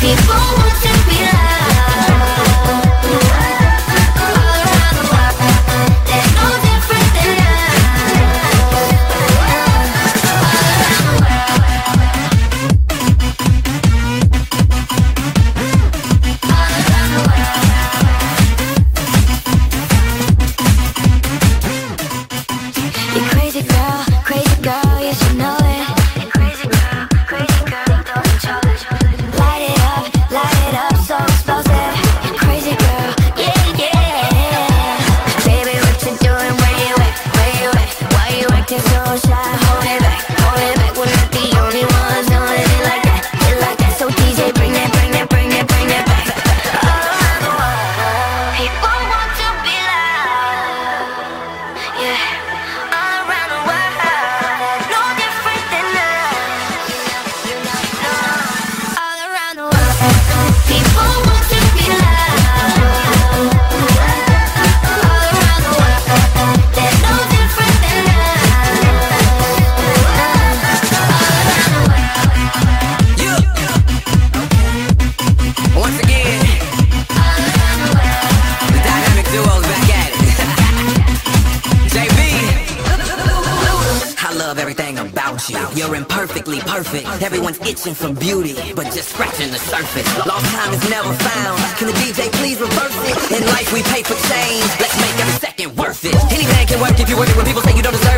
People itching for beauty, but just scratching the surface. Lost time is never found. Can the DJ please reverse it? In life we pay for change. Let's make every second worth it. Any man can work if you work it. When people say you don't deserve